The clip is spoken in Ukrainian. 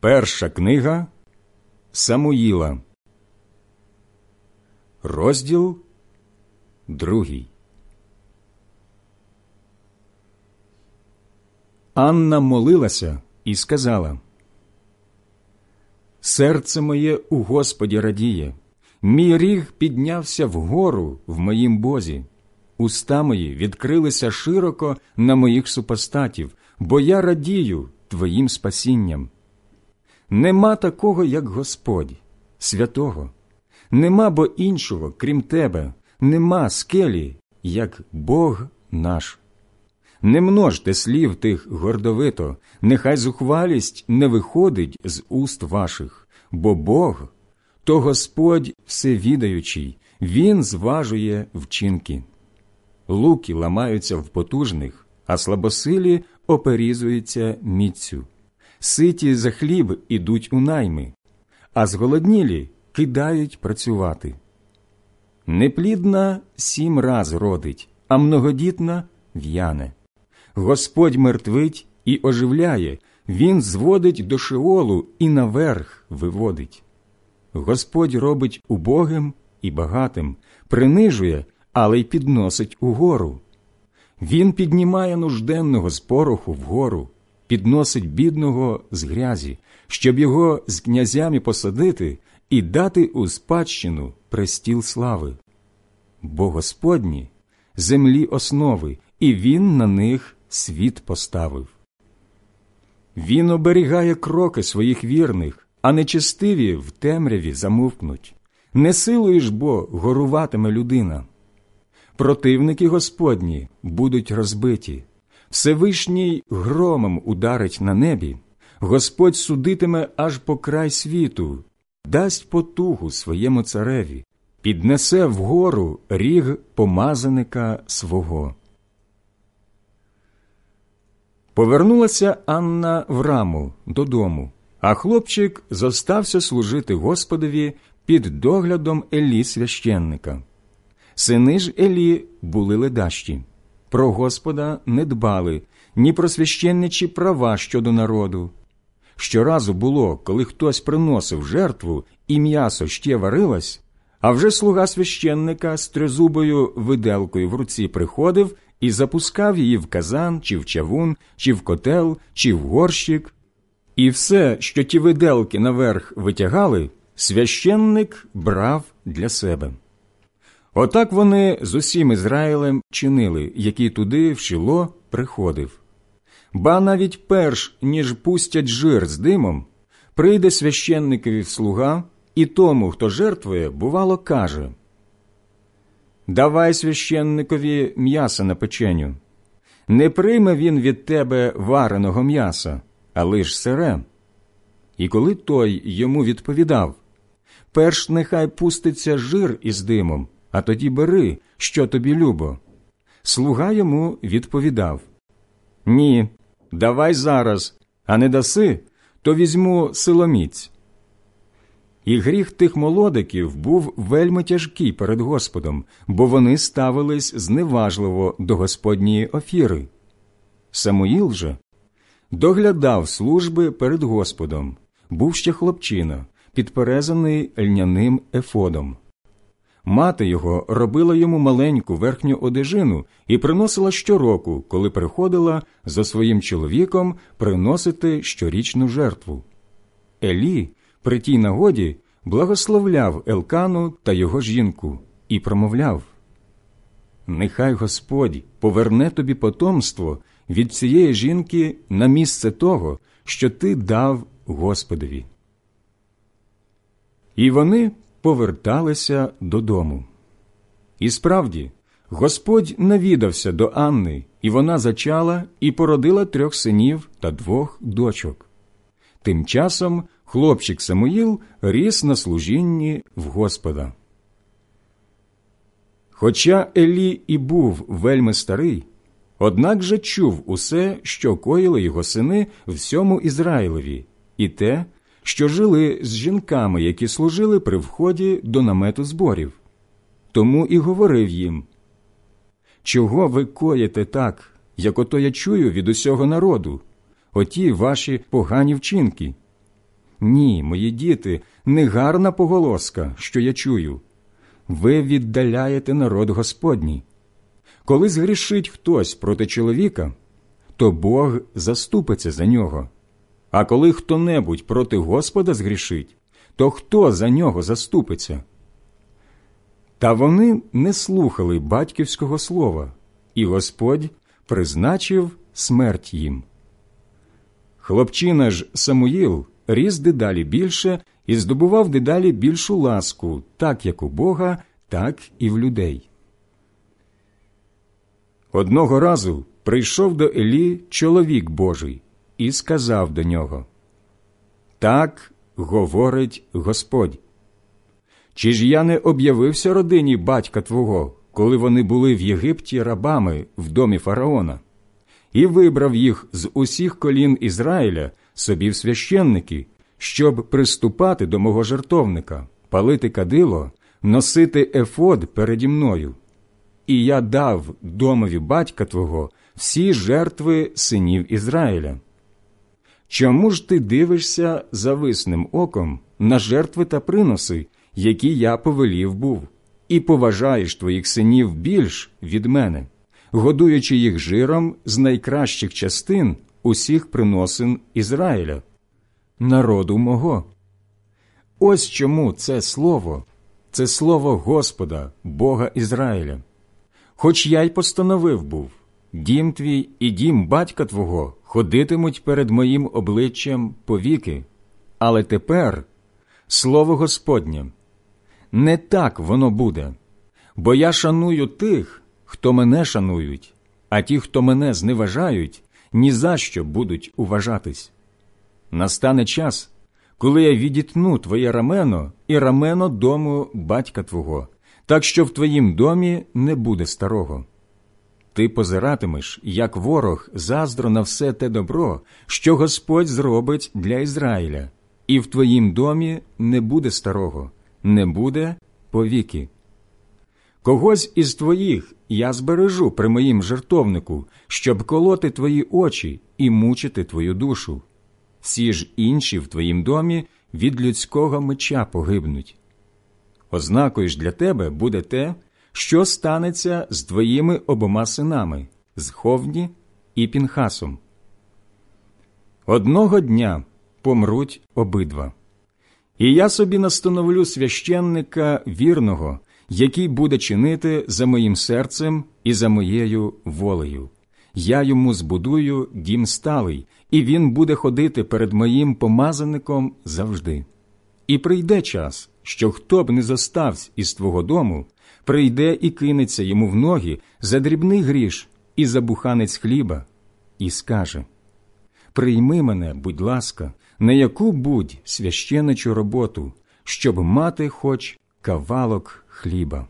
Перша книга Самуїла, розділ другий. Анна молилася і сказала Серце моє у Господі радіє, мій ріг піднявся вгору в моїм бозі, уста мої відкрилися широко на моїх супостатів, бо я радію Твоїм спасінням. Нема такого, як Господь, святого, нема бо іншого, крім тебе, нема скелі, як Бог наш. Не множте слів тих гордовито, нехай зухвалість не виходить з уст ваших, бо Бог то Господь всевідаючий, Він зважує вчинки. Луки ламаються в потужних, а слабосилі оперізуються міцю. Ситі за хліб ідуть у найми, а зголоднілі кидають працювати. Неплідна сім раз родить, а многодітна в'яне. Господь мертвить і оживляє, Він зводить до шеолу і наверх виводить. Господь робить убогим і багатим, принижує, але й підносить угору. Він піднімає нужденного з пороху вгору, підносить бідного з грязі, щоб його з князями посадити і дати у спадщину престіл слави. Бо Господні землі основи, і Він на них світ поставив. Він оберігає кроки своїх вірних, а нечестиві в темряві замовкнуть. Не силою ж бо горуватиме людина. Противники Господні будуть розбиті, Всевишній громом ударить на небі, Господь судитиме аж по край світу, дасть потугу своєму цареві, піднесе вгору ріг помазаника свого. Повернулася Анна в раму додому, а хлопчик зостався служити Господові під доглядом Елі священника. Сини ж Елі були ледащі, про Господа не дбали, ні про священничі права щодо народу. Щоразу було, коли хтось приносив жертву і м'ясо ще варилось, а вже слуга священника з тризубою виделкою в руці приходив і запускав її в казан, чи в чавун, чи в котел, чи в горщик. І все, що ті виделки наверх витягали, священник брав для себе. Отак вони з усім Ізраїлем чинили, який туди в Шило приходив. Ба навіть перш ніж пустять жир з димом, прийде священникові слуга, і тому, хто жертвує, бувало, каже Давай священникові м'яса на печеню. Не прийме він від тебе вареного м'яса, а лиш сире. І коли той йому відповідав Перш нехай пуститься жир із димом, а тоді бери, що тобі любо. Слуга йому відповідав Ні, давай зараз, а не даси, то візьму силоміць. І гріх тих молодиків був вельми тяжкий перед Господом, бо вони ставились зневажливо до Господньої офіри. Самуїл же доглядав служби перед Господом, був ще хлопчина, підперезаний льняним ефодом. Мати його робила йому маленьку верхню одежину і приносила щороку, коли приходила за своїм чоловіком приносити щорічну жертву. Елі при тій нагоді благословляв Елкану та його жінку і промовляв Нехай Господь поверне тобі потомство від цієї жінки на місце того, що ти дав Господові. І вони поверталися додому. І справді, Господь навідався до Анни, і вона зачала і породила трьох синів та двох дочок. Тим часом хлопчик Самуїл ріс на служінні в Господа. Хоча Елі і був вельми старий, однак же чув усе, що коїли його сини всьому Ізраїлеві, і те, що жили з жінками, які служили при вході до намету зборів. Тому і говорив їм Чого ви коїте так, як ото я чую від усього народу, оті ваші погані вчинки? Ні, мої діти, не гарна поголоска, що я чую. Ви віддаляєте народ Господній. Коли згрішить хтось проти чоловіка, то Бог заступиться за нього. А коли хто небудь проти Господа згрішить, то хто за нього заступиться? Та вони не слухали батьківського слова, і Господь призначив смерть їм. Хлопчина ж Самуїл ріс дедалі більше і здобував дедалі більшу ласку, так як у Бога, так і в людей. Одного разу прийшов до Елі чоловік Божий і сказав до нього Так говорить Господь. Чи ж я не об'явився родині батька твого, коли вони були в Єгипті рабами в домі фараона, і вибрав їх з усіх колін Ізраїля собі в священники, щоб приступати до мого жертовника, палити кадило, носити ефод переді мною. І я дав домові батька твого всі жертви синів Ізраїля. Чому ж ти дивишся зависним оком на жертви та приноси, які я повелів був, і поважаєш твоїх синів більш від мене, годуючи їх жиром з найкращих частин усіх приносин Ізраїля, народу мого? Ось чому це слово, це слово Господа, Бога Ізраїля. Хоч я й постановив був дім твій і дім батька твого ходитимуть перед моїм обличчям повіки, але тепер слово Господнє, не так воно буде, бо я шаную тих, хто мене шанують, а ті, хто мене зневажають, ні за що будуть уважатись. Настане час, коли я відітну твоє рамено і рамено дому батька твого, так що в твоїм домі не буде старого. Ти позиратимеш, як ворог, заздро на все те добро, що Господь зробить для Ізраїля, і в твоїм домі не буде старого, не буде повіки. Когось із твоїх я збережу при моїм жертовнику, щоб колоти твої очі і мучити твою душу. Всі ж інші в твоїм домі від людського меча погибнуть. Ознакою ж для тебе буде те, що станеться з твоїми обома синами, з Ховні і Пінхасом. Одного дня помруть обидва. І я собі настановлю священника вірного, який буде чинити за моїм серцем і за моєю волею. Я йому збудую дім сталий, і він буде ходити перед моїм помазаником завжди. І прийде час, що хто б не зостався із твого дому, прийде і кинеться йому в ноги за дрібний гріш і за буханець хліба, і скаже Прийми мене, будь ласка, на яку будь священичу роботу, щоб мати хоч кавалок хліба.